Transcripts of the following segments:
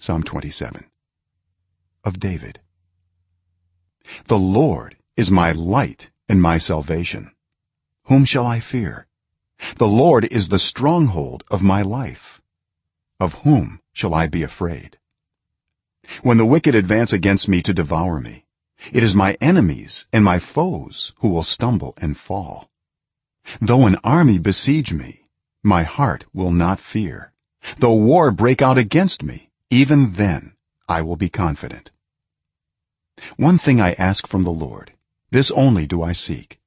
psalm 27 of david. The lord is my light and my salvation. Whom shall i fear? The lord is the stronghold of my life. Of whom shall i be afraid? When the wicked advance against me to devour me it is my enemies and my foes who will stumble and fall. Though an army besiege me my heart will not fear. Though war break out against me even then i will be confident. One thing i ask from the lord this only do i seek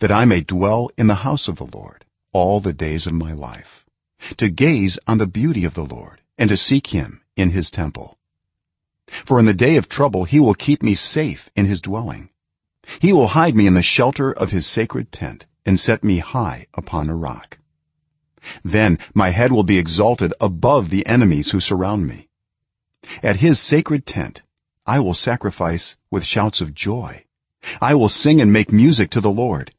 that i may dwell in the house of the lord all the days of my life to gaze on the beauty of the lord and to seek him in his temple. For in the day of trouble he will keep me safe in his dwelling. He will hide me in the shelter of his sacred tent and set me high upon a rock. Then my head will be exalted above the enemies who surround me at his sacred tent i will sacrifice with shouts of joy. I will sing and make music to the lord.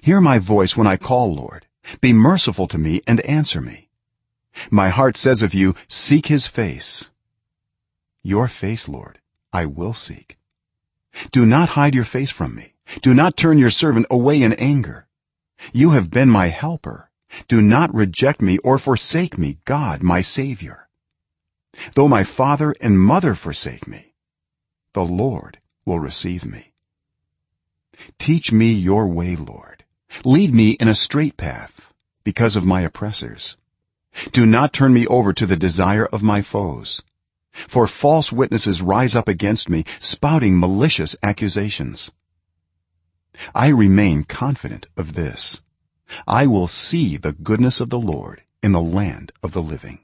Hear my voice when i call lord. Be merciful to me and answer me. My heart says of you seek his face. Your face lord i will seek. Do not hide your face from me. Do not turn your servant away in anger. You have been my helper. Do not reject me or forsake me god my savior though my father and mother forsake me the lord will receive me. Teach me your way lord. Lead me in a straight path because of my oppressors. Do not turn me over to the desire of my foes. For false witnesses rise up against me spouting malicious accusations. I remain confident of this. I will see the goodness of the lord in the land of the living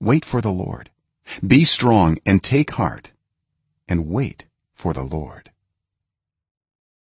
wait for the lord. Be strong and take heart and wait for the lord